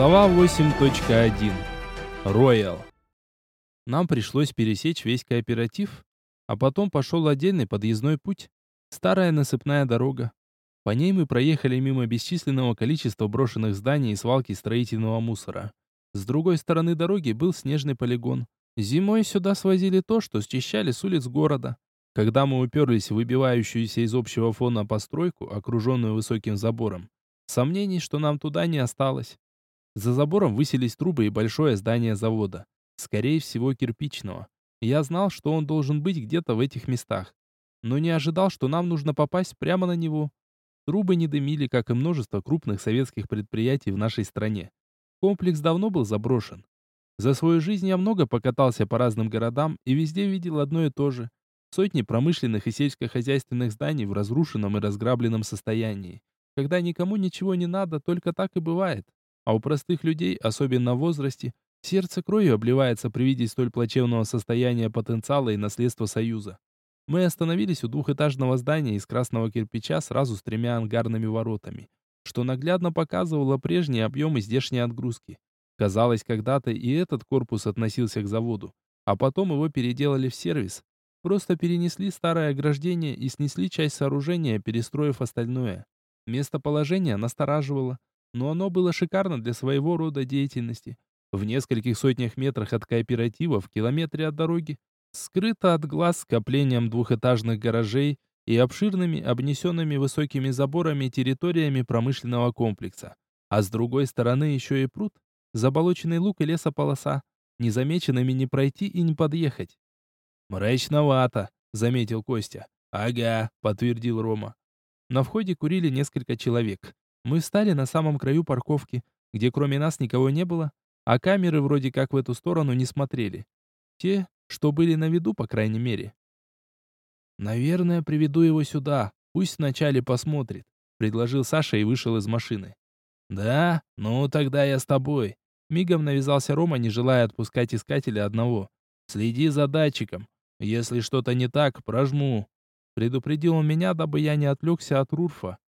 Глава 8.1. Роял. Нам пришлось пересечь весь кооператив, а потом пошел отдельный подъездной путь. Старая насыпная дорога. По ней мы проехали мимо бесчисленного количества брошенных зданий и свалки строительного мусора. С другой стороны дороги был снежный полигон. Зимой сюда свозили то, что счищали с улиц города. Когда мы уперлись в выбивающуюся из общего фона постройку, окруженную высоким забором, сомнений, что нам туда не осталось. За забором высились трубы и большое здание завода. Скорее всего, кирпичного. Я знал, что он должен быть где-то в этих местах. Но не ожидал, что нам нужно попасть прямо на него. Трубы не дымили, как и множество крупных советских предприятий в нашей стране. Комплекс давно был заброшен. За свою жизнь я много покатался по разным городам и везде видел одно и то же. Сотни промышленных и сельскохозяйственных зданий в разрушенном и разграбленном состоянии. Когда никому ничего не надо, только так и бывает. А у простых людей, особенно в возрасте, сердце кровью обливается при виде столь плачевного состояния потенциала и наследства Союза. Мы остановились у двухэтажного здания из красного кирпича сразу с тремя ангарными воротами, что наглядно показывало прежние объемы здешней отгрузки. Казалось, когда-то и этот корпус относился к заводу, а потом его переделали в сервис. Просто перенесли старое ограждение и снесли часть сооружения, перестроив остальное. Местоположение настораживало но оно было шикарно для своего рода деятельности. В нескольких сотнях метрах от кооператива, в километре от дороги, скрыто от глаз скоплением двухэтажных гаражей и обширными, обнесенными высокими заборами территориями промышленного комплекса. А с другой стороны еще и пруд, заболоченный луг и лесополоса. Незамеченными не пройти и не подъехать. «Мрачновато», — заметил Костя. «Ага», — подтвердил Рома. На входе курили несколько человек. Мы встали на самом краю парковки, где кроме нас никого не было, а камеры вроде как в эту сторону не смотрели. Те, что были на виду, по крайней мере. «Наверное, приведу его сюда. Пусть вначале посмотрит», — предложил Саша и вышел из машины. «Да? Ну, тогда я с тобой». Мигом навязался Рома, не желая отпускать искателя одного. «Следи за датчиком. Если что-то не так, прожму». Предупредил он меня, дабы я не отвлекся от Рурфа.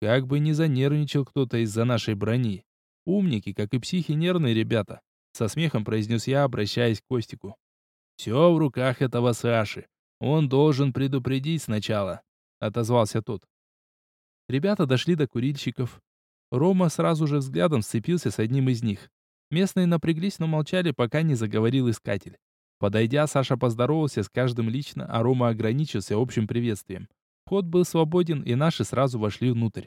Как бы не занервничал кто-то из-за нашей брони. Умники, как и психи, нервные ребята. Со смехом произнес я, обращаясь к Костику. Все в руках этого Саши. Он должен предупредить сначала, отозвался тот. Ребята дошли до курильщиков. Рома сразу же взглядом сцепился с одним из них. Местные напряглись, но молчали, пока не заговорил искатель. Подойдя, Саша поздоровался с каждым лично, а Рома ограничился общим приветствием. Вход был свободен, и наши сразу вошли внутрь.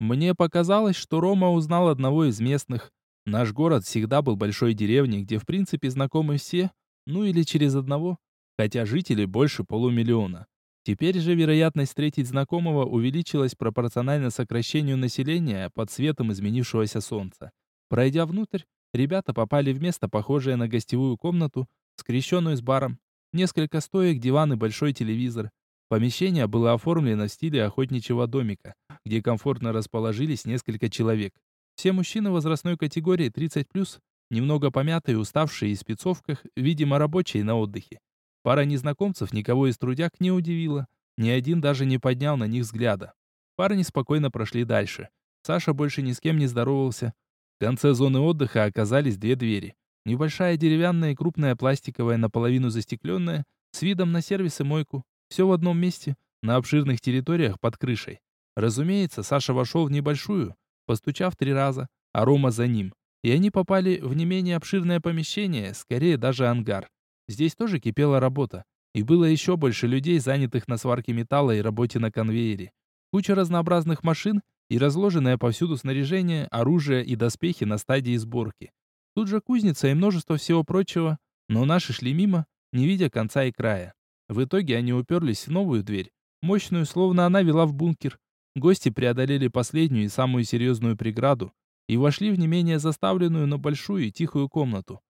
Мне показалось, что Рома узнал одного из местных. Наш город всегда был большой деревней, где в принципе знакомы все, ну или через одного, хотя жителей больше полумиллиона. Теперь же вероятность встретить знакомого увеличилась пропорционально сокращению населения под светом изменившегося солнца. Пройдя внутрь, ребята попали в место, похожее на гостевую комнату, скрещенную с баром. Несколько стоек, диван и большой телевизор. Помещение было оформлено в стиле охотничьего домика, где комфортно расположились несколько человек. Все мужчины возрастной категории 30+, немного помятые, уставшие и в спецовках, видимо, рабочие на отдыхе. Пара незнакомцев никого из трудяг не удивила, ни один даже не поднял на них взгляда. Парни спокойно прошли дальше. Саша больше ни с кем не здоровался. В конце зоны отдыха оказались две двери. Небольшая деревянная и крупная пластиковая, наполовину застекленная, с видом на сервис и мойку. Все в одном месте, на обширных территориях под крышей. Разумеется, Саша вошел в небольшую, постучав три раза, а Рома за ним. И они попали в не менее обширное помещение, скорее даже ангар. Здесь тоже кипела работа. И было еще больше людей, занятых на сварке металла и работе на конвейере. Куча разнообразных машин и разложенное повсюду снаряжение, оружие и доспехи на стадии сборки. Тут же кузница и множество всего прочего, но наши шли мимо, не видя конца и края. В итоге они уперлись в новую дверь, мощную, словно она вела в бункер. Гости преодолели последнюю и самую серьезную преграду и вошли в не менее заставленную, но большую и тихую комнату.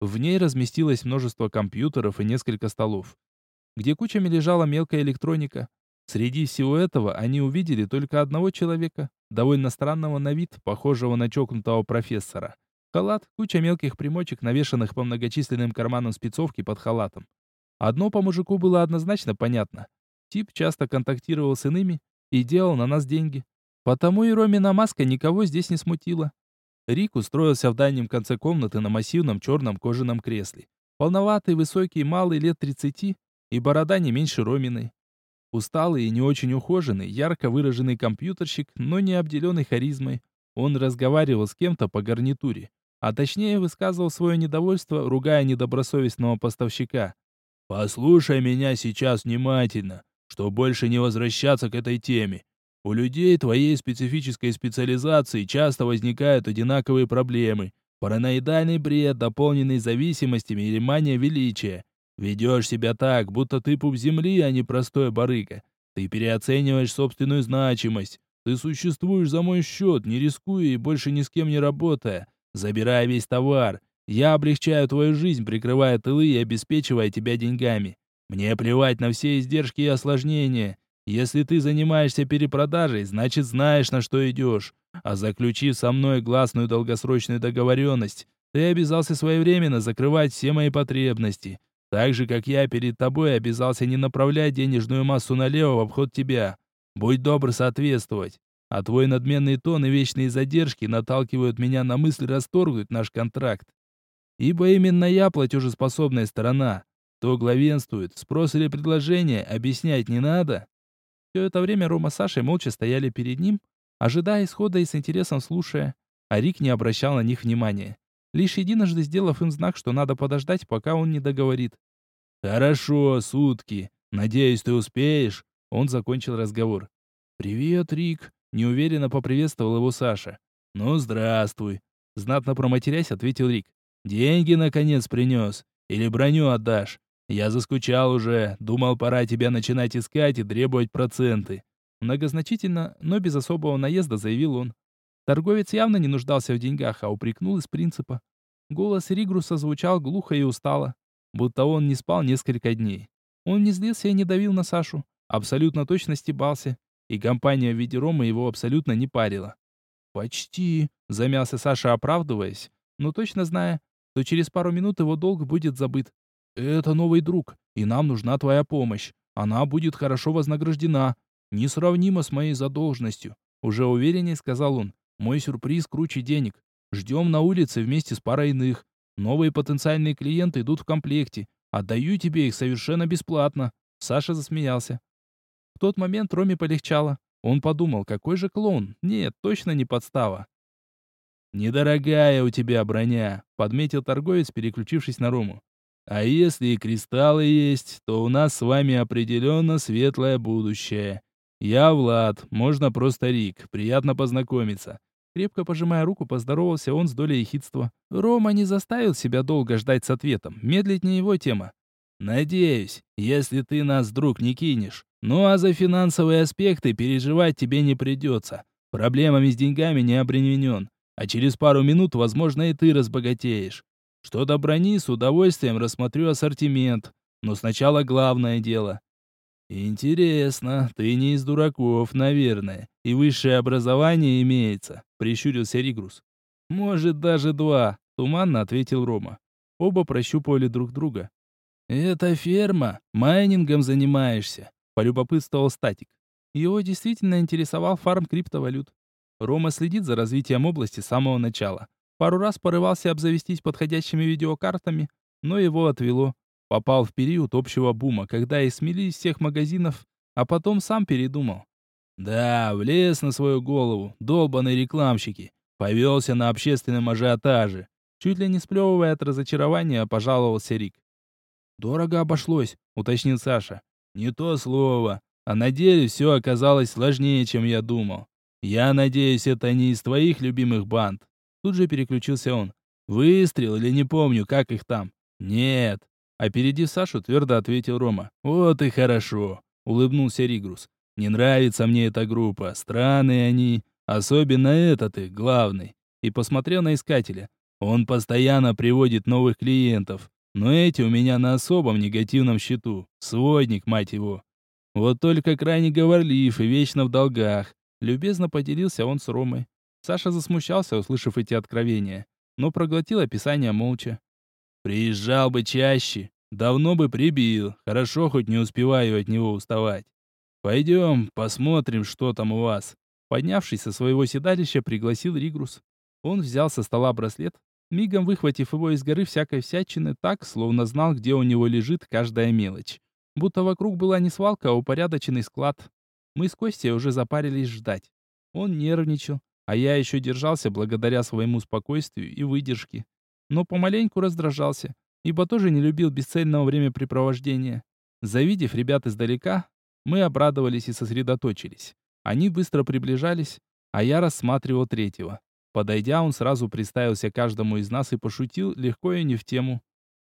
В ней разместилось множество компьютеров и несколько столов, где кучами лежала мелкая электроника. Среди всего этого они увидели только одного человека, довольно странного на вид, похожего на чокнутого профессора. Халат, куча мелких примочек, навешанных по многочисленным карманам спецовки под халатом. Одно по мужику было однозначно понятно. Тип часто контактировал с иными и делал на нас деньги. Потому и Ромина маска никого здесь не смутила. Рик устроился в дальнем конце комнаты на массивном черном кожаном кресле. Полноватый, высокий, малый, лет тридцати, и борода не меньше Роминой. Усталый и не очень ухоженный, ярко выраженный компьютерщик, но не обделенный харизмой. Он разговаривал с кем-то по гарнитуре, а точнее высказывал свое недовольство, ругая недобросовестного поставщика. «Послушай меня сейчас внимательно, чтобы больше не возвращаться к этой теме. У людей твоей специфической специализации часто возникают одинаковые проблемы. Параноидальный бред, дополненный зависимостями или мания величия. Ведешь себя так, будто ты пуп земли, а не простой барыга. Ты переоцениваешь собственную значимость. Ты существуешь за мой счет, не рискуя и больше ни с кем не работая. Забирая весь товар. Я облегчаю твою жизнь, прикрывая тылы и обеспечивая тебя деньгами. Мне плевать на все издержки и осложнения. Если ты занимаешься перепродажей, значит знаешь, на что идешь. А заключив со мной гласную долгосрочную договоренность, ты обязался своевременно закрывать все мои потребности. Так же, как я перед тобой обязался не направлять денежную массу налево в обход тебя. Будь добр соответствовать. А твой надменный тон и вечные задержки наталкивают меня на мысль расторгнуть наш контракт. Ибо именно я платежеспособная сторона. То главенствует, спрос или предложение, объяснять не надо. Все это время Рома с Сашей молча стояли перед ним, ожидая исхода и с интересом слушая, а Рик не обращал на них внимания лишь единожды сделав им знак, что надо подождать, пока он не договорит. «Хорошо, сутки. Надеюсь, ты успеешь?» Он закончил разговор. «Привет, Рик», — неуверенно поприветствовал его Саша. «Ну, здравствуй», — знатно проматерясь, ответил Рик. «Деньги, наконец, принес? Или броню отдашь? Я заскучал уже, думал, пора тебя начинать искать и требовать проценты». Многозначительно, но без особого наезда заявил он. Торговец явно не нуждался в деньгах, а упрекнул из принципа. Голос Ригруса звучал глухо и устало, будто он не спал несколько дней. Он не злился и не давил на Сашу, абсолютно точно стебался, и компания в виде Ромы его абсолютно не парила. «Почти», — замялся Саша, оправдываясь, но точно зная, что через пару минут его долг будет забыт. «Это новый друг, и нам нужна твоя помощь. Она будет хорошо вознаграждена, несравнимо с моей задолженностью», — уже увереннее сказал он. Мой сюрприз круче денег. Ждем на улице вместе с парой иных. Новые потенциальные клиенты идут в комплекте. Отдаю тебе их совершенно бесплатно. Саша засмеялся. В тот момент Роме полегчало. Он подумал, какой же клоун. Нет, точно не подстава. «Недорогая у тебя броня», — подметил торговец, переключившись на Рому. «А если и кристаллы есть, то у нас с вами определенно светлое будущее. Я Влад, можно просто Рик, приятно познакомиться. Крепко пожимая руку, поздоровался он с долей ехидства. Рома не заставил себя долго ждать с ответом. Медлить не его тема. «Надеюсь, если ты нас, друг, не кинешь. Ну а за финансовые аспекты переживать тебе не придется. Проблемами с деньгами не обременен. А через пару минут, возможно, и ты разбогатеешь. Что до брони, с удовольствием рассмотрю ассортимент. Но сначала главное дело. «Интересно, ты не из дураков, наверное, и высшее образование имеется», — прищурился Ригрус. «Может, даже два», — туманно ответил Рома. Оба прощупывали друг друга. «Это ферма, майнингом занимаешься», — полюбопытствовал Статик. Его действительно интересовал фарм криптовалют. Рома следит за развитием области с самого начала. Пару раз порывался обзавестись подходящими видеокартами, но его отвело. Попал в период общего бума, когда и смели из всех магазинов, а потом сам передумал. Да, влез на свою голову, долбаные рекламщики. Повелся на общественном ажиотаже. Чуть ли не сплевывая от разочарования, пожаловался Рик. «Дорого обошлось», — уточнил Саша. «Не то слово. А на деле все оказалось сложнее, чем я думал. Я надеюсь, это не из твоих любимых банд». Тут же переключился он. «Выстрел или не помню, как их там?» «Нет, Опередив Сашу, твердо ответил Рома. «Вот и хорошо», — улыбнулся Ригрус. «Не нравится мне эта группа. Странные они. Особенно этот их, главный». И посмотрел на искателя. «Он постоянно приводит новых клиентов. Но эти у меня на особом негативном счету. Сводник, мать его. Вот только крайне говорлив и вечно в долгах». Любезно поделился он с Ромой. Саша засмущался, услышав эти откровения, но проглотил описание молча. Приезжал бы чаще, давно бы прибил. Хорошо, хоть не успеваю от него уставать. Пойдем, посмотрим, что там у вас. Поднявшись со своего седалища, пригласил Ригрус. Он взял со стола браслет, мигом выхватив его из горы всякой всячины так, словно знал, где у него лежит каждая мелочь. Будто вокруг была не свалка, а упорядоченный склад. Мы с Костей уже запарились ждать. Он нервничал, а я еще держался благодаря своему спокойствию и выдержке. Но помаленьку раздражался, ибо тоже не любил бесцельного времяпрепровождения. Завидев ребят издалека, мы обрадовались и сосредоточились. Они быстро приближались, а я рассматривал третьего. Подойдя, он сразу представился каждому из нас и пошутил, легко и не в тему.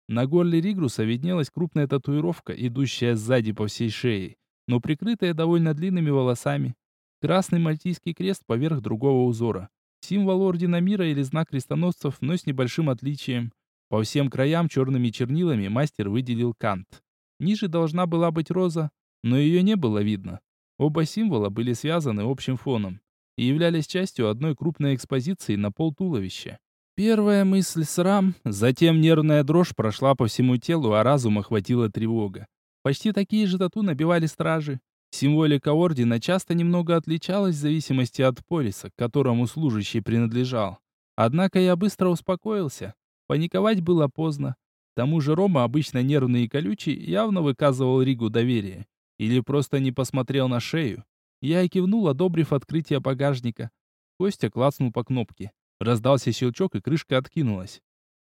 На горле Ригруса виднелась крупная татуировка, идущая сзади по всей шее, но прикрытая довольно длинными волосами. Красный мальтийский крест поверх другого узора. Символ Ордена Мира или знак крестоносцев, но с небольшим отличием. По всем краям черными чернилами мастер выделил кант. Ниже должна была быть роза, но ее не было видно. Оба символа были связаны общим фоном и являлись частью одной крупной экспозиции на пол туловища. Первая мысль срам, затем нервная дрожь прошла по всему телу, а разум охватила тревога. Почти такие же тату набивали стражи. Символика ордена часто немного отличалась в зависимости от полиса, к которому служащий принадлежал. Однако я быстро успокоился. Паниковать было поздно. К тому же Рома, обычно нервный и колючий, явно выказывал Ригу доверие. Или просто не посмотрел на шею. Я и кивнул, одобрив открытие багажника. Костя клацнул по кнопке. Раздался щелчок, и крышка откинулась.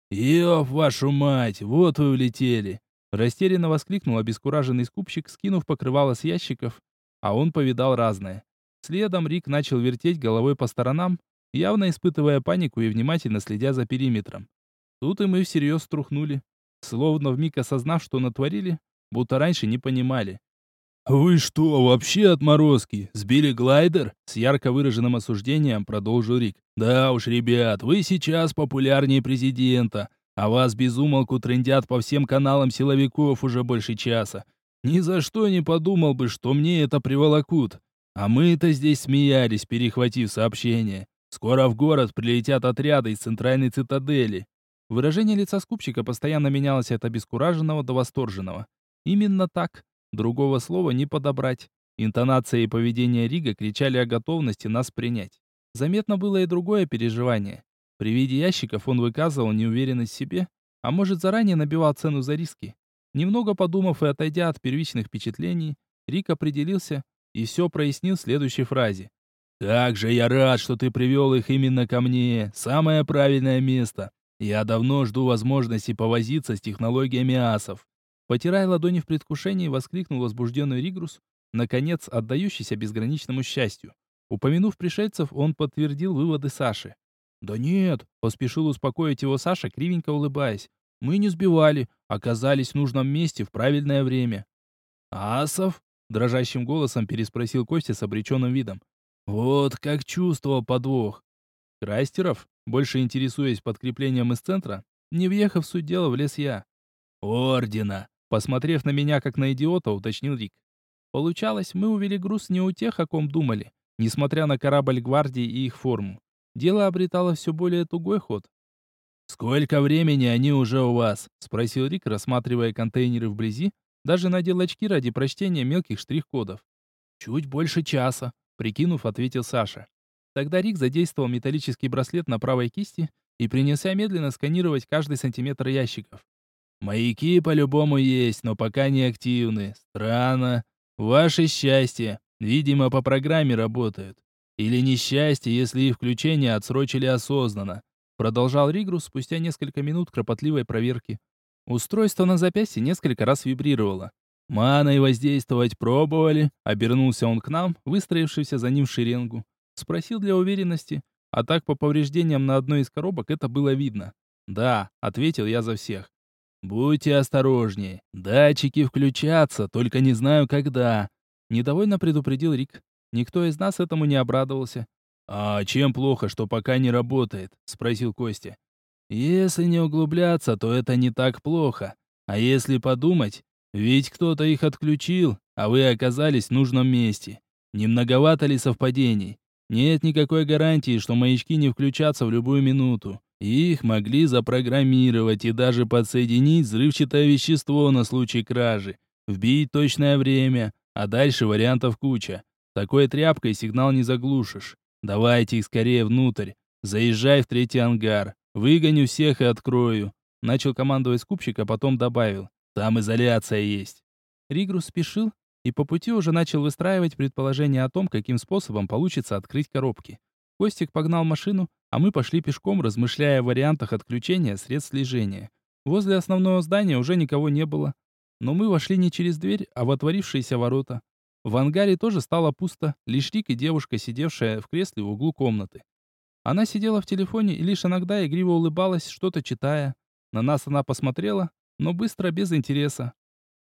«Ёб вашу мать, вот вы улетели!» Растерянно воскликнул обескураженный скупщик, скинув покрывало с ящиков, а он повидал разное. Следом Рик начал вертеть головой по сторонам, явно испытывая панику и внимательно следя за периметром. Тут и мы всерьез струхнули, словно вмиг осознав, что натворили, будто раньше не понимали. «Вы что, вообще отморозки? Сбили глайдер?» С ярко выраженным осуждением продолжил Рик. «Да уж, ребят, вы сейчас популярнее президента, а вас безумолку трындят по всем каналам силовиков уже больше часа. Ни за что не подумал бы, что мне это приволокут. А мы-то здесь смеялись, перехватив сообщение. Скоро в город прилетят отряды из центральной цитадели». Выражение лица скупщика постоянно менялось от обескураженного до восторженного. Именно так. Другого слова не подобрать. Интонация и поведение Рига кричали о готовности нас принять. Заметно было и другое переживание. При виде ящиков он выказывал неуверенность в себе, а может заранее набивал цену за риски. Немного подумав и отойдя от первичных впечатлений, Рик определился и все прояснил в следующей фразе. «Как же я рад, что ты привел их именно ко мне. Самое правильное место. Я давно жду возможности повозиться с технологиями асов. Потирая ладони в предвкушении, воскликнул возбужденный Ригрус, наконец отдающийся безграничному счастью. Упомянув пришельцев, он подтвердил выводы Саши. «Да нет», — поспешил успокоить его Саша, кривенько улыбаясь. «Мы не сбивали, оказались в нужном месте в правильное время». «Асов?» — дрожащим голосом переспросил Костя с обреченным видом. «Вот как чувствовал подвох». «Крайстеров?» Больше интересуясь подкреплением из центра, не въехав в суть дела, влез я. «Ордена!» Посмотрев на меня как на идиота, уточнил Рик. Получалось, мы увели груз не у тех, о ком думали, несмотря на корабль гвардии и их форму. Дело обретало все более тугой ход. «Сколько времени они уже у вас?» — спросил Рик, рассматривая контейнеры вблизи, даже надел очки ради прочтения мелких штрих-кодов. «Чуть больше часа», — прикинув, ответил Саша. Тогда Рик задействовал металлический браслет на правой кисти и принялся медленно сканировать каждый сантиметр ящиков. Маяки по-любому есть, но пока не активны. Странно. Ваше счастье. Видимо, по программе работают. Или несчастье, если их включение отсрочили осознанно. Продолжал Ригрус спустя несколько минут кропотливой проверки. Устройство на запястье несколько раз вибрировало. «Маной воздействовать пробовали?» Обернулся он к нам, выстроившийся за ним в шеренгу. Спросил для уверенности. А так по повреждениям на одной из коробок это было видно. «Да», — ответил я за всех. «Будьте осторожнее. Датчики включатся, только не знаю когда», — недовольно предупредил Рик. Никто из нас этому не обрадовался. «А чем плохо, что пока не работает?» — спросил Костя. «Если не углубляться, то это не так плохо. А если подумать, ведь кто-то их отключил, а вы оказались в нужном месте. Не многовато ли совпадений? Нет никакой гарантии, что маячки не включатся в любую минуту. Их могли запрограммировать и даже подсоединить взрывчатое вещество на случай кражи, вбить точное время, а дальше вариантов куча. Такой тряпкой сигнал не заглушишь. Давайте их скорее внутрь. Заезжай в третий ангар. Выгоню всех и открою. Начал командовать скупщик, а потом добавил. Там изоляция есть. Ригрус спешил и по пути уже начал выстраивать предположения о том, каким способом получится открыть коробки. Костик погнал машину, а мы пошли пешком, размышляя о вариантах отключения средств слежения. Возле основного здания уже никого не было. Но мы вошли не через дверь, а в отворившиеся ворота. В ангаре тоже стало пусто, лишь Рик и девушка, сидевшая в кресле в углу комнаты. Она сидела в телефоне и лишь иногда игриво улыбалась, что-то читая. На нас она посмотрела, но быстро, без интереса.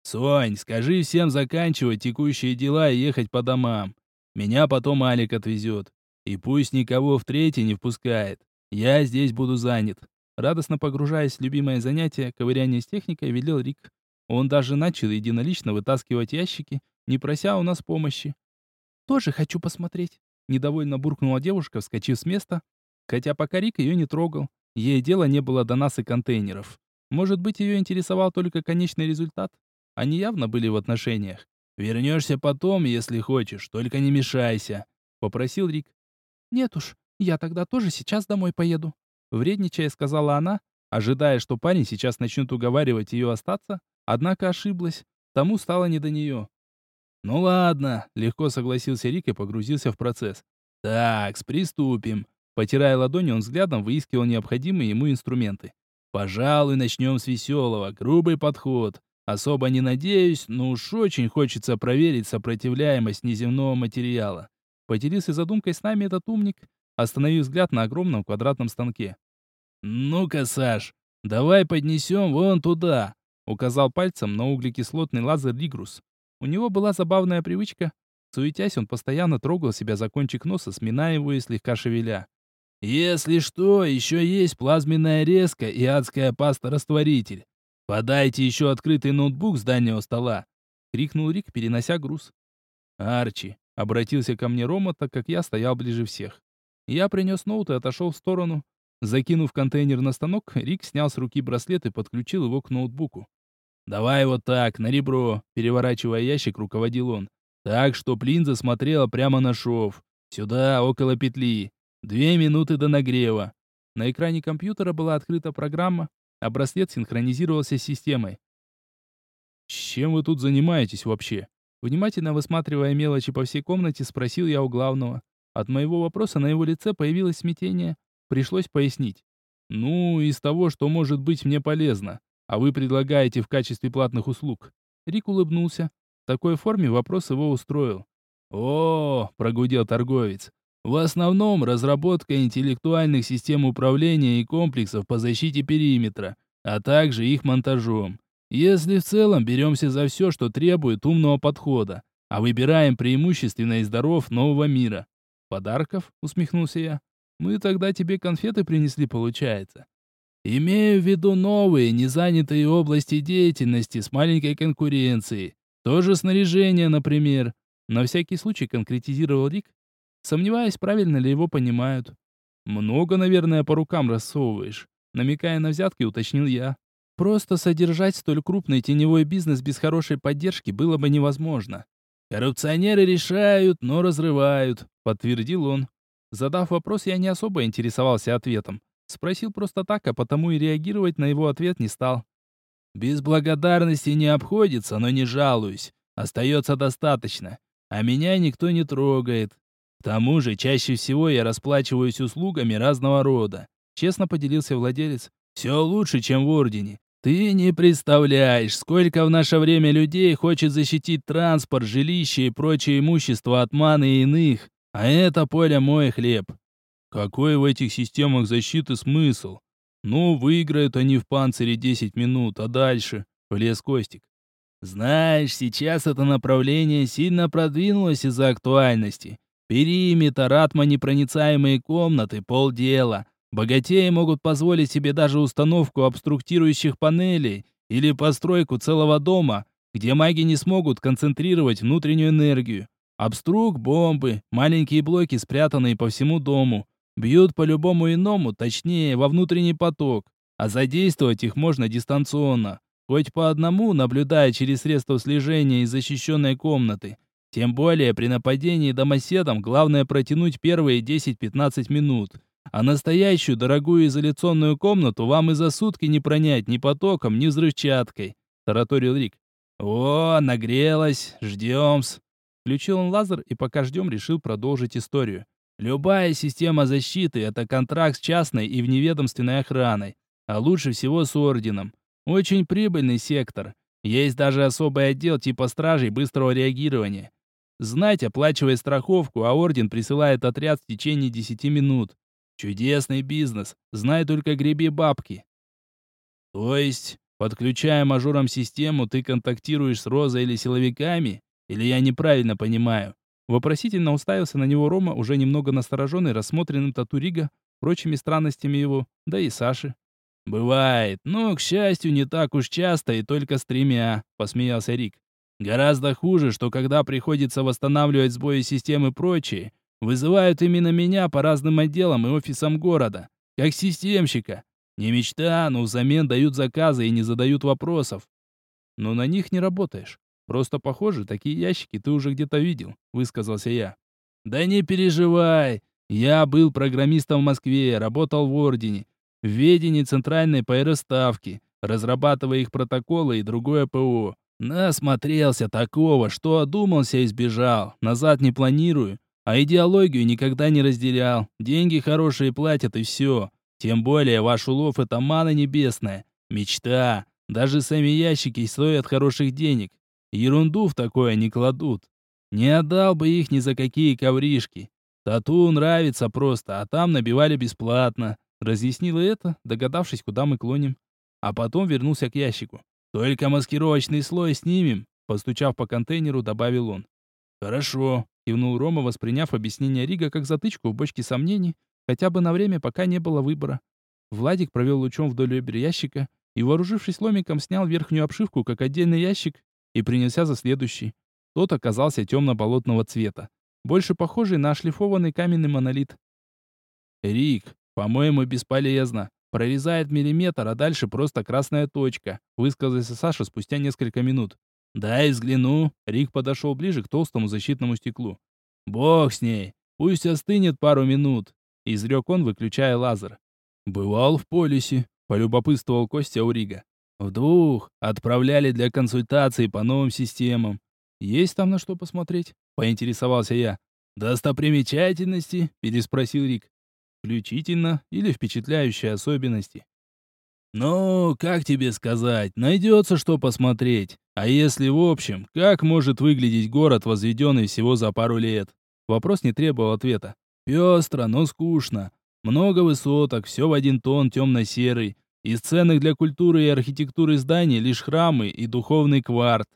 «Сонь, скажи всем заканчивать текущие дела и ехать по домам. Меня потом Алик отвезет. И пусть никого в третий не впускает. Я здесь буду занят». Радостно погружаясь в любимое занятие, ковыряние с техникой, велел Рик. Он даже начал единолично вытаскивать ящики, не прося у нас помощи. «Тоже хочу посмотреть», — недовольно буркнула девушка, вскочив с места, хотя пока Рик ее не трогал. Ей дела не было до нас и контейнеров. Может быть, ее интересовал только конечный результат? Они явно были в отношениях. «Вернешься потом, если хочешь, только не мешайся», — попросил Рик. «Нет уж, я тогда тоже сейчас домой поеду», — вредничая сказала она, ожидая, что парень сейчас начнет уговаривать ее остаться, однако ошиблась. Тому стало не до нее. «Ну ладно», — легко согласился Рик и погрузился в процесс. «Так, приступим». Потирая ладони, он взглядом выискивал необходимые ему инструменты. «Пожалуй, начнем с веселого. Грубый подход. Особо не надеюсь, но уж очень хочется проверить сопротивляемость неземного материала». Поделился задумкой с нами этот умник, остановив взгляд на огромном квадратном станке. «Ну-ка, Саш, давай поднесем вон туда», — указал пальцем на углекислотный лазер Лигрус. У него была забавная привычка. Суетясь, он постоянно трогал себя за кончик носа, сминая его и слегка шевеля. «Если что, еще есть плазменная резка и адская паста-растворитель. Подайте еще открытый ноутбук с дальнего стола!» — крикнул Рик, перенося груз. «Арчи!» — обратился ко мне Рома, так как я стоял ближе всех. Я принес ноут и отошел в сторону. Закинув контейнер на станок, Рик снял с руки браслет и подключил его к ноутбуку. «Давай вот так, на ребро», — переворачивая ящик, руководил он. «Так, чтоб линза смотрела прямо на шов. Сюда, около петли. Две минуты до нагрева». На экране компьютера была открыта программа, а браслет синхронизировался с системой. «Чем вы тут занимаетесь вообще?» Внимательно высматривая мелочи по всей комнате, спросил я у главного. От моего вопроса на его лице появилось смятение. Пришлось пояснить. «Ну, из того, что может быть мне полезно а вы предлагаете в качестве платных услуг». Рик улыбнулся. В такой форме вопрос его устроил. «О, — прогудел торговец, — в основном разработка интеллектуальных систем управления и комплексов по защите периметра, а также их монтажом. Если в целом беремся за все, что требует умного подхода, а выбираем преимущественно из даров нового мира». «Подарков?» — усмехнулся я. «Мы тогда тебе конфеты принесли, получается». Имею в виду новые, незанятые области деятельности с маленькой конкуренцией. Тоже снаряжение, например. На всякий случай конкретизировал Рик, сомневаясь, правильно ли его понимают. Много, наверное, по рукам рассовываешь. Намекая на взятки, уточнил я. Просто содержать столь крупный теневой бизнес без хорошей поддержки было бы невозможно. Коррупционеры решают, но разрывают, подтвердил он. Задав вопрос, я не особо интересовался ответом. Спросил просто так, а потому и реагировать на его ответ не стал. «Без благодарности не обходится, но не жалуюсь. Остается достаточно. А меня никто не трогает. К тому же, чаще всего я расплачиваюсь услугами разного рода. Честно поделился владелец. Все лучше, чем в Ордене. Ты не представляешь, сколько в наше время людей хочет защитить транспорт, жилище и прочее имущество от маны и иных. А это поле мой хлеб. Какой в этих системах защиты смысл? Ну, выиграют они в панцире 10 минут, а дальше? Влез Костик. Знаешь, сейчас это направление сильно продвинулось из-за актуальности. Периметр, атмонепроницаемые комнаты, полдела. Богатеи могут позволить себе даже установку обструктирующих панелей или постройку целого дома, где маги не смогут концентрировать внутреннюю энергию. Обструк, бомбы, маленькие блоки, спрятанные по всему дому. Бьют по-любому иному, точнее, во внутренний поток, а задействовать их можно дистанционно, хоть по одному, наблюдая через средства слежения из защищенной комнаты. Тем более при нападении домоседом главное протянуть первые 10-15 минут, а настоящую дорогую изоляционную комнату вам и за сутки не пронять ни потоком, ни взрывчаткой», — тараторил Рик. «О, нагрелась, ждем-с». Включил он лазер и пока ждем решил продолжить историю. Любая система защиты – это контракт с частной и вневедомственной охраной, а лучше всего с орденом. Очень прибыльный сектор. Есть даже особый отдел типа стражей быстрого реагирования. Знать оплачивает страховку, а орден присылает отряд в течение 10 минут. Чудесный бизнес. Знай только греби бабки. То есть, подключая мажором систему, ты контактируешь с Розой или силовиками? Или я неправильно понимаю? Вопросительно уставился на него Рома, уже немного настороженный рассмотренным тату Рига, прочими странностями его, да и Саши. «Бывает, но, к счастью, не так уж часто и только с тремя», — посмеялся Рик. «Гораздо хуже, что когда приходится восстанавливать сбои системы и прочее, вызывают именно меня по разным отделам и офисам города, как системщика. Не мечта, но взамен дают заказы и не задают вопросов. Но на них не работаешь. Просто похоже, такие ящики ты уже где-то видел, высказался я. Да не переживай. Я был программистом в Москве, работал в Ордене, в ведении центральной по аэроставке, разрабатывая их протоколы и другое ПО. Насмотрелся такого, что одумался и сбежал. Назад не планирую, а идеологию никогда не разделял. Деньги хорошие платят и все. Тем более ваш улов — это мана небесная. Мечта. Даже сами ящики стоят хороших денег. Ерунду в такое не кладут. Не отдал бы их ни за какие ковришки. Тату нравится просто, а там набивали бесплатно. Разъяснила это, догадавшись, куда мы клоним. А потом вернулся к ящику. «Только маскировочный слой снимем», постучав по контейнеру, добавил он. «Хорошо», — кивнул Рома, восприняв объяснение Рига как затычку в бочке сомнений, хотя бы на время, пока не было выбора. Владик провел лучом вдоль ребер ящика и, вооружившись ломиком, снял верхнюю обшивку как отдельный ящик и принялся за следующий. Тот оказался темно-болотного цвета, больше похожий на ошлифованный каменный монолит. «Рик, по-моему, бесполезно. Прорезает миллиметр, а дальше просто красная точка», высказался Саша спустя несколько минут. «Дай взгляну». Рик подошел ближе к толстому защитному стеклу. «Бог с ней. Пусть остынет пару минут», изрек он, выключая лазер. «Бывал в полисе», — полюбопытствовал Костя у Рига. «В двух. Отправляли для консультации по новым системам. Есть там на что посмотреть?» — поинтересовался я. «Достопримечательности?» — переспросил Рик. Включительно или впечатляющие особенности. «Ну, как тебе сказать, найдется что посмотреть. А если в общем, как может выглядеть город, возведенный всего за пару лет?» Вопрос не требовал ответа. «Пестро, но скучно. Много высоток, все в один тон темно-серый. Из ценных для культуры и архитектуры зданий лишь храмы и духовный кварт.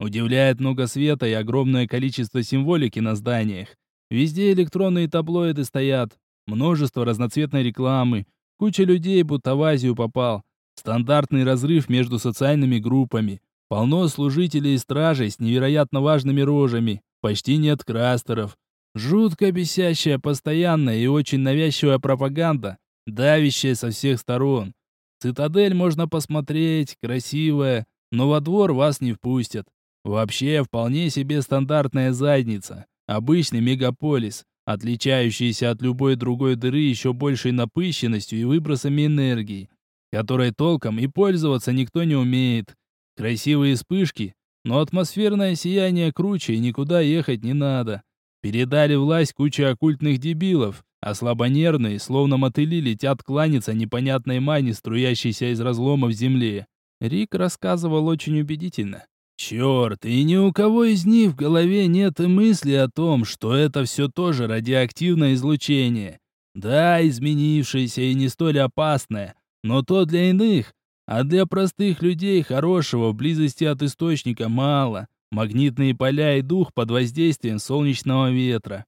Удивляет много света и огромное количество символики на зданиях. Везде электронные таблоиды стоят, Множество разноцветной рекламы. Куча людей будто в Азию попал. Стандартный разрыв между социальными группами. Полно служителей и стражей с невероятно важными рожами. Почти нет крастеров. Жутко бесящая, постоянная и очень навязчивая пропаганда, давящая со всех сторон. Цитадель можно посмотреть, красивая, но во двор вас не впустят. Вообще, вполне себе стандартная задница. Обычный мегаполис отличающиеся от любой другой дыры еще большей напыщенностью и выбросами энергии, которой толком и пользоваться никто не умеет. Красивые вспышки, но атмосферное сияние круче и никуда ехать не надо. Передали власть куче оккультных дебилов, а слабонервные, словно мотыли, летят кланяться непонятной мане, струящейся из разлома в земле. Рик рассказывал очень убедительно. Черт, и ни у кого из них в голове нет и мысли о том, что это все тоже радиоактивное излучение. Да, изменившееся и не столь опасное, но то для иных, а для простых людей хорошего в близости от источника мало. Магнитные поля и дух под воздействием солнечного ветра.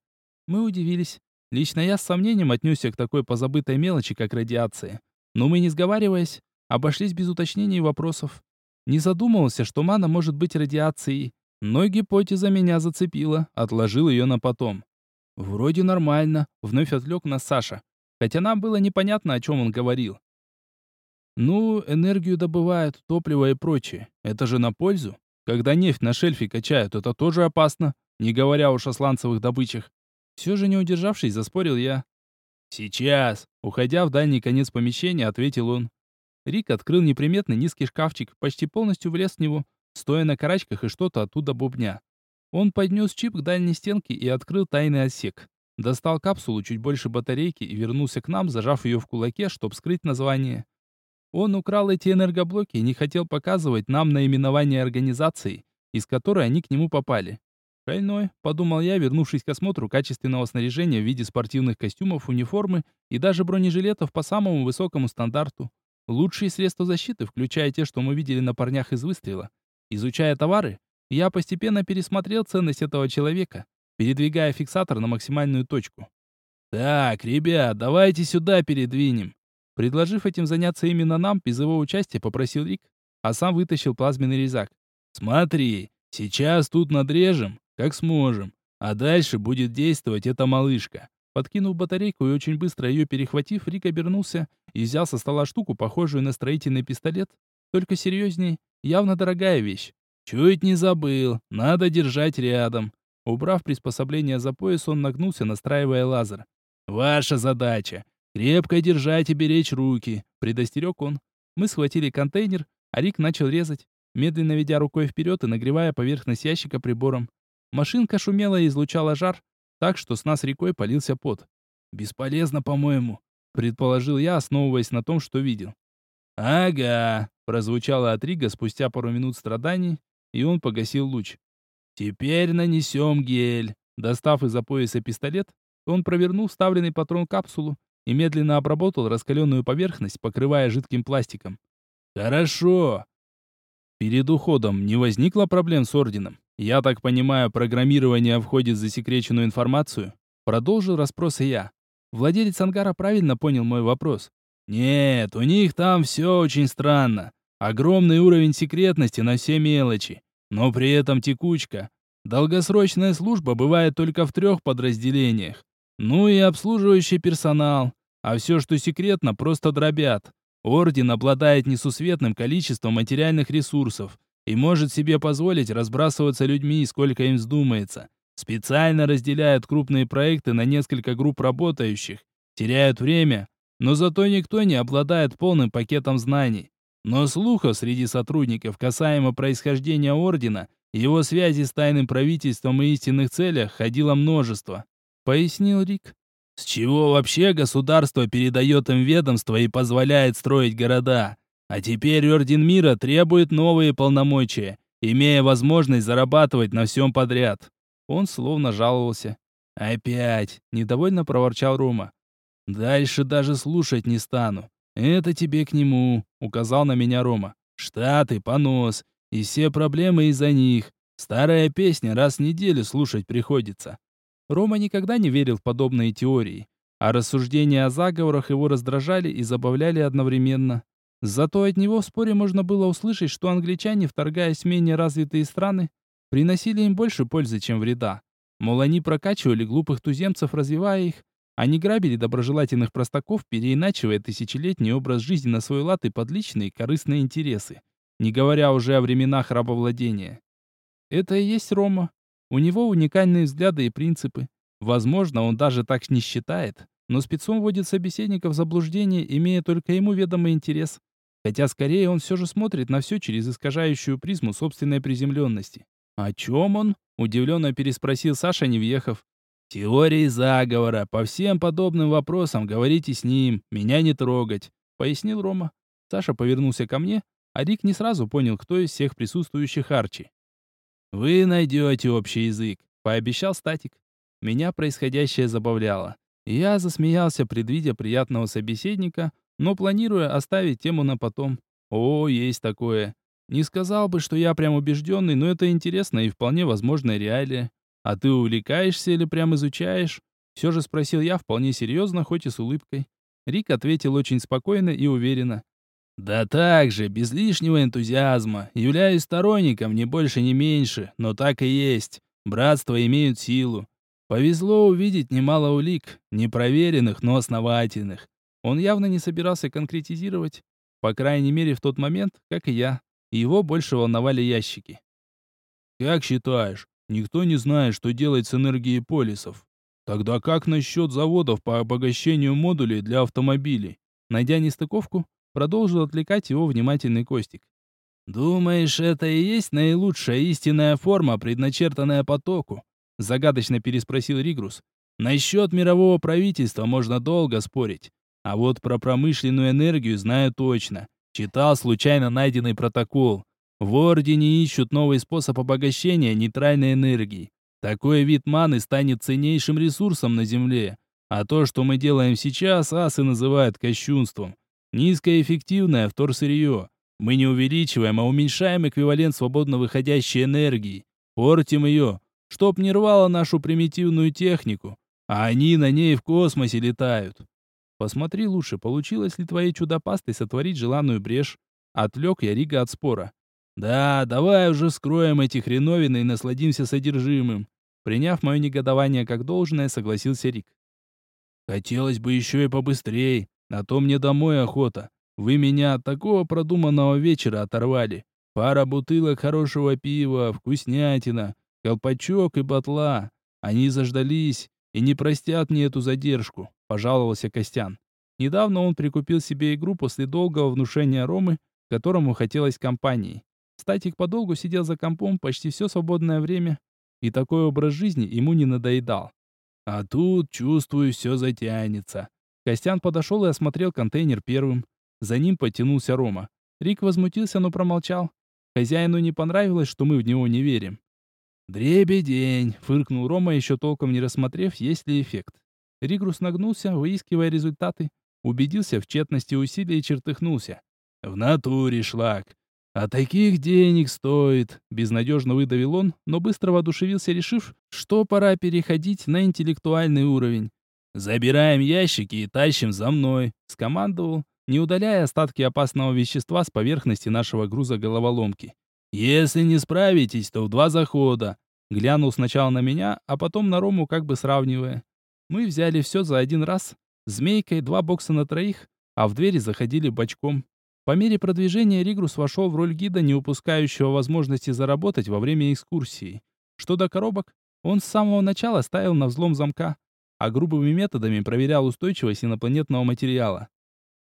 Мы удивились. Лично я с сомнением отнесся к такой позабытой мелочи, как радиация. Но мы, не сговариваясь, обошлись без уточнений и вопросов. Не задумывался, что мана может быть радиацией, но гипотеза меня зацепила, отложил ее на потом. Вроде нормально, вновь отвлек нас Саша, хотя нам было непонятно, о чем он говорил. Ну, энергию добывают, топливо и прочее. Это же на пользу. Когда нефть на шельфе качают, это тоже опасно, не говоря уж о сланцевых добычах. Все же не удержавшись, заспорил я. Сейчас. Уходя в дальний конец помещения, ответил он. Рик открыл неприметный низкий шкафчик, почти полностью влез в него, стоя на карачках и что-то оттуда бубня. Он поднес чип к дальней стенке и открыл тайный отсек. Достал капсулу чуть больше батарейки и вернулся к нам, зажав ее в кулаке, чтобы скрыть название. Он украл эти энергоблоки и не хотел показывать нам наименование организации, из которой они к нему попали. «Хольной», — подумал я, вернувшись к осмотру качественного снаряжения в виде спортивных костюмов, униформы и даже бронежилетов по самому высокому стандарту. Лучшие средства защиты, включая те, что мы видели на парнях из выстрела. Изучая товары, я постепенно пересмотрел ценность этого человека, передвигая фиксатор на максимальную точку. «Так, ребят, давайте сюда передвинем». Предложив этим заняться именно нам, без его участия попросил Рик, а сам вытащил плазменный резак. «Смотри, сейчас тут надрежем, как сможем. А дальше будет действовать эта малышка. Подкинув батарейку и очень быстро ее перехватив, Рик обернулся и взял со стола штуку, похожую на строительный пистолет, только серьезней, явно дорогая вещь. Чуть не забыл, надо держать рядом. Убрав приспособление за пояс, он нагнулся, настраивая лазер. «Ваша задача — крепко держать и беречь руки», — предостерег он. Мы схватили контейнер, а Рик начал резать, медленно ведя рукой вперед и нагревая поверхность ящика прибором. Машинка шумела и излучала жар, так что с нас рекой полился пот. «Бесполезно, по-моему», — предположил я, основываясь на том, что видел. «Ага», — прозвучало от Рига спустя пару минут страданий, и он погасил луч. «Теперь нанесем гель». Достав из-за пояса пистолет, он провернул вставленный патрон капсулу и медленно обработал раскаленную поверхность, покрывая жидким пластиком. «Хорошо. Перед уходом не возникло проблем с орденом? Я так понимаю, программирование входит в засекреченную информацию? Продолжил расспросы я. Владелец ангара правильно понял мой вопрос. Нет, у них там все очень странно. Огромный уровень секретности на все мелочи, но при этом текучка. Долгосрочная служба бывает только в трех подразделениях. Ну и обслуживающий персонал. А все, что секретно, просто дробят. Орден обладает несусветным количеством материальных ресурсов и может себе позволить разбрасываться людьми, сколько им вздумается. Специально разделяют крупные проекты на несколько групп работающих, теряют время, но зато никто не обладает полным пакетом знаний. Но слухов среди сотрудников касаемо происхождения Ордена, его связи с тайным правительством и истинных целях ходило множество. Пояснил Рик. С чего вообще государство передает им ведомство и позволяет строить города? А теперь Орден Мира требует новые полномочия, имея возможность зарабатывать на всем подряд. Он словно жаловался. «Опять!» — недовольно проворчал Рома. «Дальше даже слушать не стану. Это тебе к нему», — указал на меня Рома. «Штаты, понос. И все проблемы из-за них. Старая песня раз в неделю слушать приходится. Рома никогда не верил в подобные теории, а рассуждения о заговорах его раздражали и забавляли одновременно. Зато от него в споре можно было услышать, что англичане, вторгаясь в менее развитые страны, приносили им больше пользы, чем вреда. Мол, они прокачивали глупых туземцев, развивая их, они грабили доброжелательных простаков, переиначивая тысячелетний образ жизни на свой лад и под личные корыстные интересы, не говоря уже о временах рабовладения. Это и есть Рома, у него уникальные взгляды и принципы. Возможно, он даже так не считает, но спецом вводит собеседника в заблуждение, имея только ему ведомый интерес. Хотя скорее он все же смотрит на все через искажающую призму собственной приземленности. «О чем он?» – удивленно переспросил Саша, не въехав. «Теории заговора. По всем подобным вопросам говорите с ним. Меня не трогать», — пояснил Рома. Саша повернулся ко мне, а Рик не сразу понял, кто из всех присутствующих Арчи. «Вы найдете общий язык», — пообещал Статик. Меня происходящее забавляло. Я засмеялся, предвидя приятного собеседника, но планируя оставить тему на потом. О, есть такое. Не сказал бы, что я прям убежденный, но это интересно и вполне возможная реалия. А ты увлекаешься или прям изучаешь? Все же спросил я вполне серьезно, хоть и с улыбкой. Рик ответил очень спокойно и уверенно. Да так же, без лишнего энтузиазма. Являюсь сторонником, ни больше, ни меньше, но так и есть. Братства имеют силу. Повезло увидеть немало улик, непроверенных, но основательных. Он явно не собирался конкретизировать, по крайней мере в тот момент, как и я. Его больше волновали ящики. «Как считаешь, никто не знает, что делать с энергией полисов?» Тогда как насчет заводов по обогащению модулей для автомобилей? Найдя нестыковку, продолжил отвлекать его внимательный Костик. «Думаешь, это и есть наилучшая истинная форма, предначертанная потоку?» Загадочно переспросил Ригрус. «Насчет мирового правительства можно долго спорить. А вот про промышленную энергию знаю точно. Читал случайно найденный протокол. В Ордене ищут новый способ обогащения нейтральной энергии. Такой вид маны станет ценнейшим ресурсом на Земле. А то, что мы делаем сейчас, асы называют кощунством. Низкоэффективное вторсырье. Мы не увеличиваем, а уменьшаем эквивалент свободно выходящей энергии. Портим ее, чтоб не рвало нашу примитивную технику. А они на ней в космосе летают. Посмотри лучше, получилось ли твоей чудо-пастой сотворить желанную брешь. Отвлек я Рига от спора. Да, давай уже скроем эти хреновины и насладимся содержимым. Приняв мое негодование как должное, согласился Рик. Хотелось бы еще и побыстрее, а то мне домой охота. Вы меня от такого продуманного вечера оторвали. Пара бутылок хорошего пива, вкуснятина, колпачок и ботла. Они заждались и не простят мне эту задержку, пожаловался Костян. Недавно он прикупил себе игру после долгого внушения Ромы, которому хотелось компании. Статик подолгу сидел за компом почти все свободное время, и такой образ жизни ему не надоедал. А тут, чувствую, все затянется. Костян подошел и осмотрел контейнер первым. За ним потянулся Рома. Рик возмутился, но промолчал. Хозяину не понравилось, что мы в него не верим. «Дребедень!» — фыркнул Рома, еще толком не рассмотрев, есть ли эффект. Ригрус нагнулся, выискивая результаты, убедился в тщетности усилий и чертыхнулся. «В натуре шлак! А таких денег стоит!» — безнадежно выдавил он, но быстро воодушевился, решив, что пора переходить на интеллектуальный уровень. «Забираем ящики и тащим за мной», — скомандовал, не удаляя остатки опасного вещества с поверхности нашего груза головоломки. «Если не справитесь, то в два захода». Глянул сначала на меня, а потом на Рому, как бы сравнивая. Мы взяли все за один раз. Змейкой два бокса на троих, а в двери заходили бочком. По мере продвижения Ригрус вошел в роль гида, не упускающего возможности заработать во время экскурсии. Что до коробок, он с самого начала ставил на взлом замка, а грубыми методами проверял устойчивость инопланетного материала.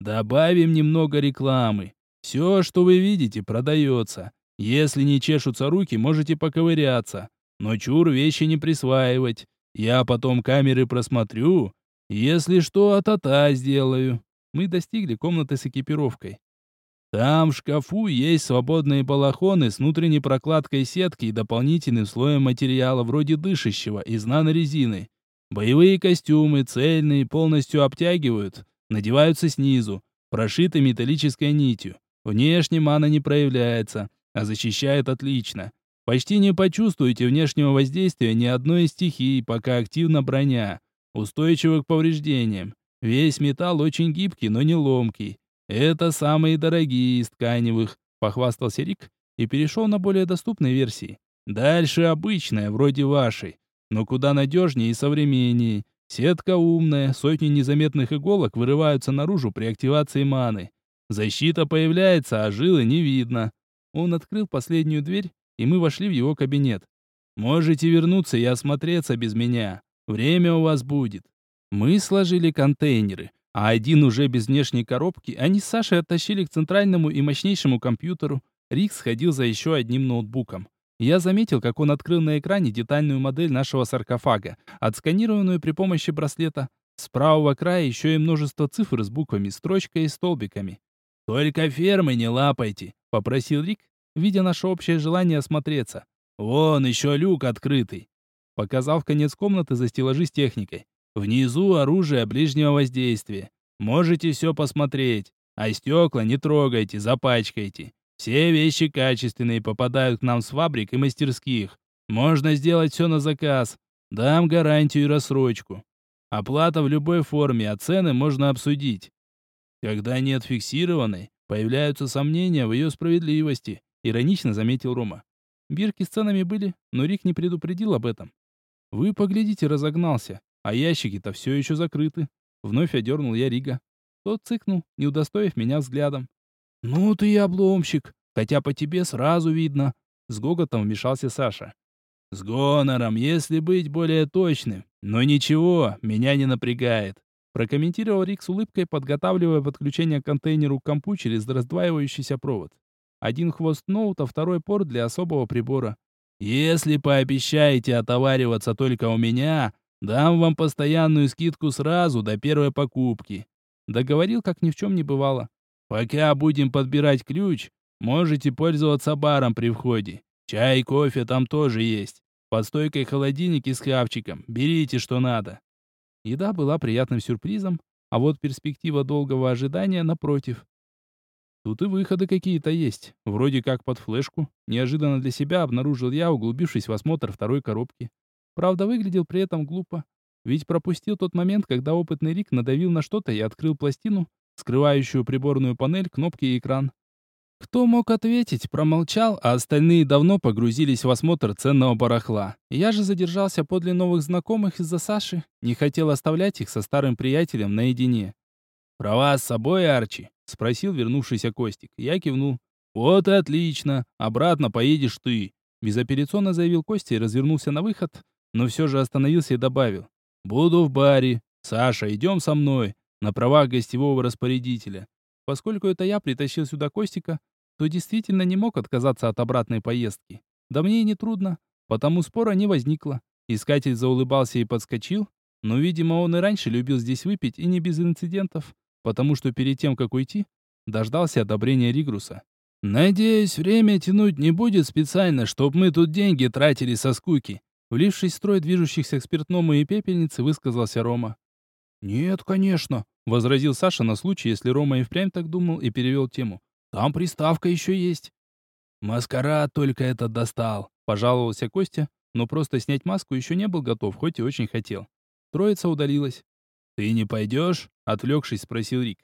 Добавим немного рекламы. Все, что вы видите, продается. Если не чешутся руки, можете поковыряться. Но чур вещи не присваивать. Я потом камеры просмотрю. Если что, а-та-та сделаю. Мы достигли комнаты с экипировкой. Там в шкафу есть свободные балахоны с внутренней прокладкой сетки и дополнительным слоем материала вроде дышащего из нанорезины. Боевые костюмы, цельные, полностью обтягивают, надеваются снизу, прошиты металлической нитью. Внешне мана не проявляется, а защищает отлично. Почти не почувствуете внешнего воздействия ни одной из стихий, пока активна броня. Устойчива к повреждениям. Весь металл очень гибкий, но не ломкий. Это самые дорогие из тканевых, похвастался Рик и перешел на более доступные версии. Дальше обычная, вроде вашей, но куда надежнее и современнее. Сетка умная, сотни незаметных иголок вырываются наружу при активации маны. Защита появляется, а жилы не видно. Он открыл последнюю дверь, и мы вошли в его кабинет. Можете вернуться и осмотреться без меня. Время у вас будет. Мы сложили контейнеры, а один уже без внешней коробки они с Сашей оттащили к центральному и мощнейшему компьютеру. Рик сходил за еще одним ноутбуком. Я заметил, как он открыл на экране детальную модель нашего саркофага, отсканированную при помощи браслета. С правого края еще и множество цифр с буквами, строчкой и столбиками. «Только фермы не лапайте», — попросил Рик, видя наше общее желание осмотреться. «Вон еще люк открытый», — показал в конец комнаты за стеллажи с техникой. «Внизу оружие ближнего воздействия. Можете все посмотреть, а стекла не трогайте, запачкайте. Все вещи качественные попадают к нам с фабрик и мастерских. Можно сделать все на заказ. Дам гарантию и рассрочку. Оплата в любой форме, а цены можно обсудить. Когда нет фиксированной, появляются сомнения в ее справедливости, иронично заметил Рома. Бирки с ценами были, но Рик не предупредил об этом. Вы поглядите, разогнался, а ящики-то все еще закрыты. Вновь одернул я Рига. Тот цыкнул, не удостоив меня взглядом. «Ну ты и обломщик, хотя по тебе сразу видно», — с гоготом вмешался Саша. «С гонором, если быть более точным. Но ничего, меня не напрягает. Прокомментировал Рик с улыбкой, подготавливая подключение к контейнеру к компу через раздваивающийся провод. Один хвост ноута, второй порт для особого прибора. «Если пообещаете отовариваться только у меня, дам вам постоянную скидку сразу до первой покупки». Договорил, как ни в чем не бывало. «Пока будем подбирать ключ, можете пользоваться баром при входе. Чай кофе там тоже есть. Под стойкой холодильник и с. Берите, что надо». Еда была приятным сюрпризом, а вот перспектива долгого ожидания напротив. Тут и выходы какие-то есть, вроде как под флешку. Неожиданно для себя обнаружил я, углубившись в осмотр второй коробки. Правда, выглядел при этом глупо. Ведь пропустил тот момент, когда опытный Рик надавил на что-то и открыл пластину, скрывающую приборную панель, кнопки и экран. Кто мог ответить, промолчал, а остальные давно погрузились в осмотр ценного барахла. Я же задержался подле новых знакомых из-за Саши, не хотел оставлять их со старым приятелем наедине. «Про вас с собой, Арчи?» — спросил вернувшийся Костик. Я кивнул. «Вот отлично. Обратно поедешь ты», — безапелляционно заявил Костя и развернулся на выход, но все же остановился и добавил. «Буду в баре. Саша, идем со мной, на правах гостевого распорядителя. Поскольку это я притащил сюда Костика, то действительно не мог отказаться от обратной поездки. Да мне и не трудно, потому спора не возникло. Искатель заулыбался и подскочил, но, видимо, он и раньше любил здесь выпить и не без инцидентов, потому что перед тем, как уйти, дождался одобрения Ригруса. «Надеюсь, время тянуть не будет специально, чтоб мы тут деньги тратили со скуки», влившись в строй движущихся к спиртному и пепельнице, высказался Рома. «Нет, конечно», — возразил Саша на случай, если Рома и впрямь так думал и перевел тему. «Там приставка еще есть». «Маскарад только этот достал», — пожаловался Костя, но просто снять маску еще не был готов, хоть и очень хотел. Троица удалилась. «Ты не пойдешь?» — отвлекшись, спросил Рик.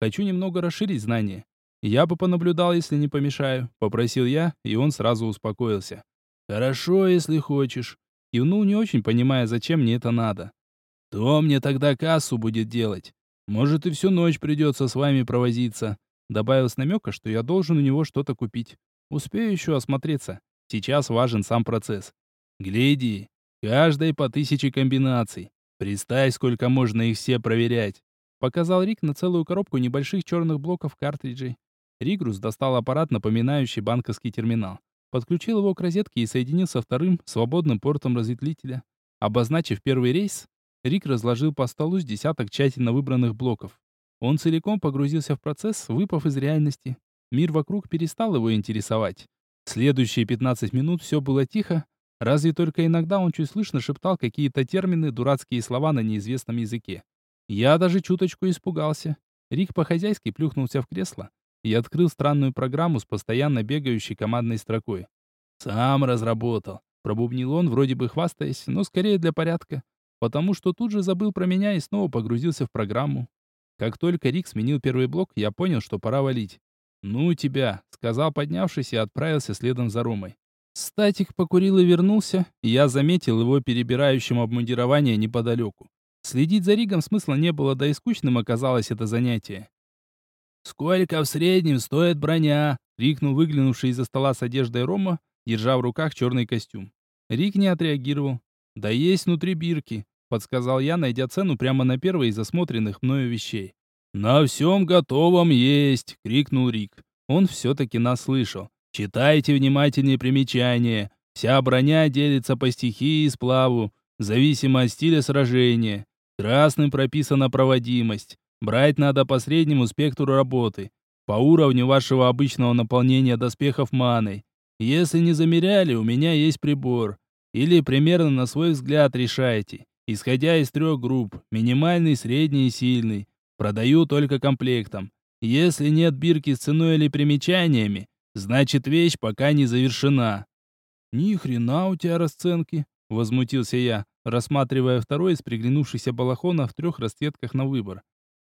«Хочу немного расширить знания. Я бы понаблюдал, если не помешаю», — попросил я, и он сразу успокоился. «Хорошо, если хочешь». Кивнул не очень, понимая, зачем мне это надо. Кто мне тогда кассу будет делать? Может, и всю ночь придется с вами провозиться. Добавил с намека, что я должен у него что-то купить. Успею еще осмотреться. Сейчас важен сам процесс. Гляди, каждой по тысяче комбинаций. Представь, сколько можно их все проверять. Показал Рик на целую коробку небольших черных блоков картриджей. Ригрус достал аппарат, напоминающий банковский терминал. Подключил его к розетке и соединил со вторым, свободным портом разветвителя. Обозначив первый рейс, Рик разложил по столу с десяток тщательно выбранных блоков. Он целиком погрузился в процесс, выпав из реальности. Мир вокруг перестал его интересовать. Следующие 15 минут все было тихо, разве только иногда он чуть слышно шептал какие-то термины, дурацкие слова на неизвестном языке. Я даже чуточку испугался. Рик по-хозяйски плюхнулся в кресло и открыл странную программу с постоянно бегающей командной строкой. «Сам разработал», — пробубнил он, вроде бы хвастаясь, но скорее для порядка потому что тут же забыл про меня и снова погрузился в программу. Как только Рик сменил первый блок, я понял, что пора валить. «Ну тебя», — сказал, поднявшись, и отправился следом за Ромой. Статик покурил и вернулся, я заметил его перебирающим обмундирование неподалеку. Следить за Ригом смысла не было, да и скучным оказалось это занятие. «Сколько в среднем стоит броня?» — крикнул выглянувший из-за стола с одеждой Рома, держа в руках черный костюм. Рик не отреагировал. «Да есть внутри бирки подсказал я, найдя цену прямо на первой из осмотренных мною вещей. «На всем готовом есть!» — крикнул Рик. Он все-таки нас слышал. «Читайте внимательнее примечания. Вся броня делится по стихии и сплаву, зависимо от стиля сражения. Красным прописана проводимость. Брать надо по среднему спектру работы, по уровню вашего обычного наполнения доспехов маной. Если не замеряли, у меня есть прибор. Или примерно на свой взгляд решайте исходя из трех групп, минимальный, средний и сильный. Продаю только комплектом. Если нет бирки с ценой или примечаниями, значит вещь пока не завершена. Ни хрена у тебя расценки, возмутился я, рассматривая второй из приглянувшихся балахонов в трех расцветках на выбор.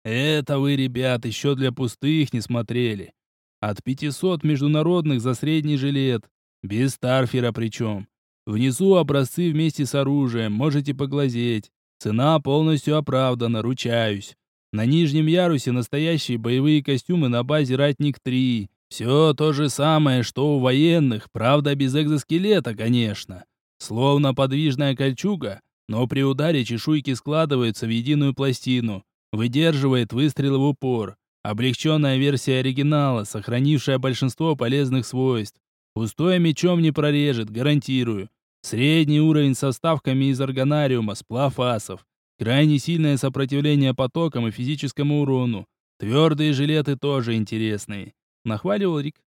Это вы, ребят, еще для пустых не смотрели. От 500 международных за средний жилет. Без старфера причем. Внизу образцы вместе с оружием, можете поглазеть. Цена полностью оправдана, ручаюсь. На нижнем ярусе настоящие боевые костюмы на базе Ратник-3. Все то же самое, что у военных, правда без экзоскелета, конечно. Словно подвижная кольчуга, но при ударе чешуйки складываются в единую пластину. Выдерживает выстрелы в упор. Облегченная версия оригинала, сохранившая большинство полезных свойств. Пустое мечом не прорежет, гарантирую. Средний уровень со вставками из органариума, сплав асов. Крайне сильное сопротивление потокам и физическому урону. Твердые жилеты тоже интересные. Нахваливал Рик.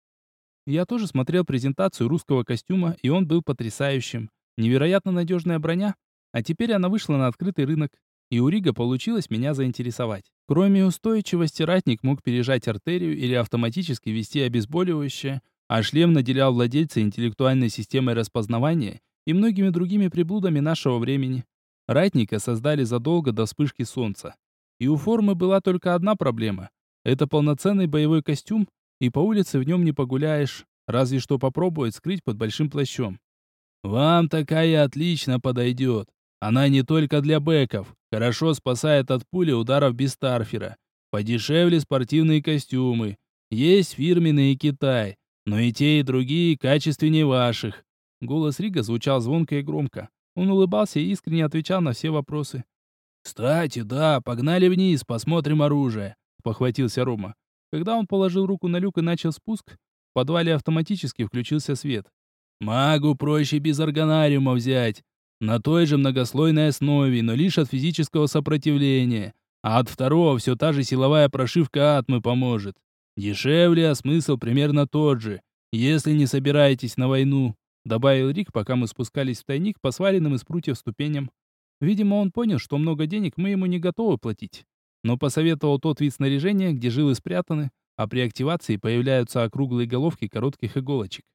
Я тоже смотрел презентацию русского костюма, и он был потрясающим. Невероятно надежная броня. А теперь она вышла на открытый рынок, и у Рига получилось меня заинтересовать. Кроме устойчивости, ратник мог пережать артерию или автоматически вести обезболивающее, а шлем наделял владельца интеллектуальной системой распознавания и многими другими приблудами нашего времени. Ратника создали задолго до вспышки солнца. И у формы была только одна проблема. Это полноценный боевой костюм, и по улице в нем не погуляешь, разве что попробовать скрыть под большим плащом. «Вам такая отлично подойдет. Она не только для бэков, хорошо спасает от пули ударов без старфера. Подешевле спортивные костюмы. Есть фирменные Китай, но и те, и другие качественнее ваших. Голос Рига звучал звонко и громко. Он улыбался и искренне отвечал на все вопросы. «Кстати, да, погнали вниз, посмотрим оружие», — похватился Рома. Когда он положил руку на люк и начал спуск, в подвале автоматически включился свет. «Магу проще без органариума взять. На той же многослойной основе, но лишь от физического сопротивления. А от второго все та же силовая прошивка атмы поможет. Дешевле, а смысл примерно тот же, если не собираетесь на войну добавил Рик, пока мы спускались в тайник по сваленным из прутьев ступеням. Видимо, он понял, что много денег мы ему не готовы платить. Но посоветовал тот вид снаряжения, где жилы спрятаны, а при активации появляются округлые головки коротких иголочек.